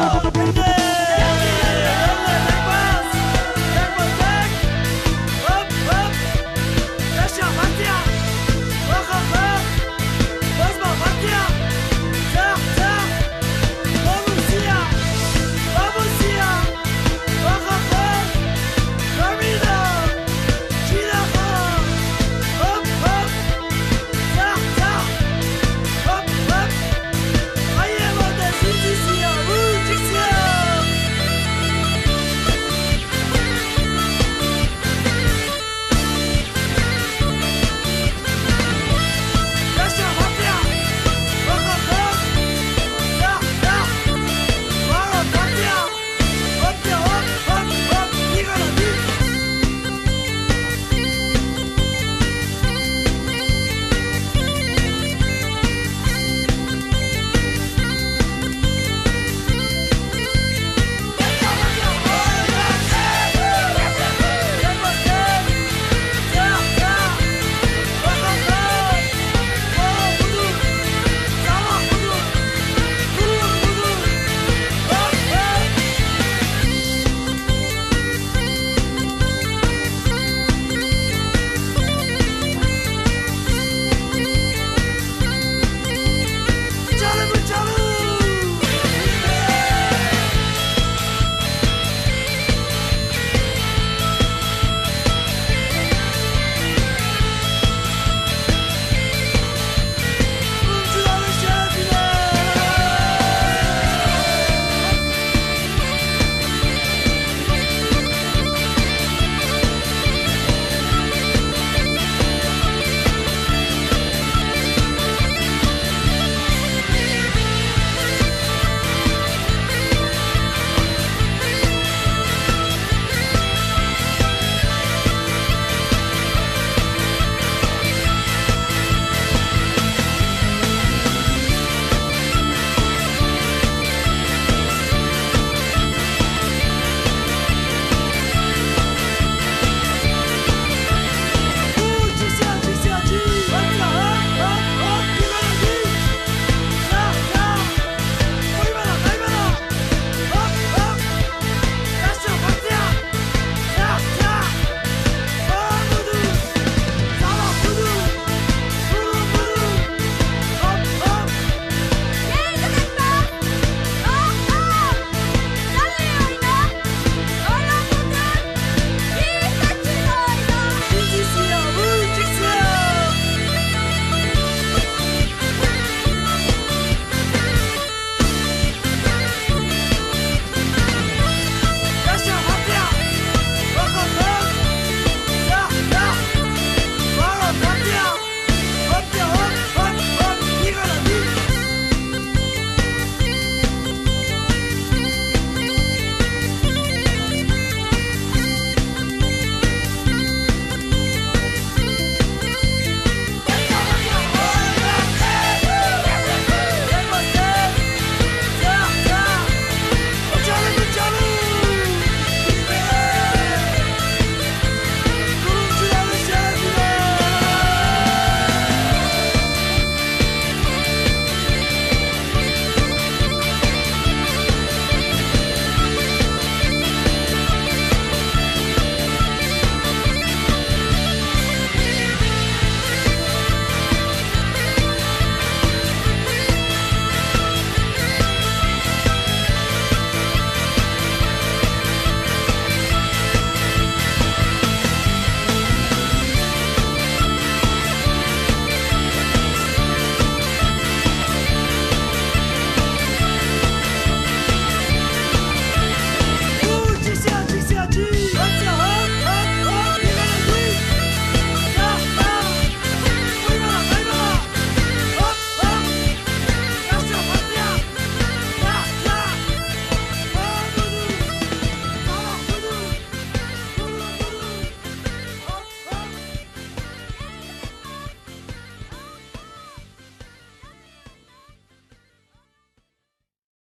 Oh,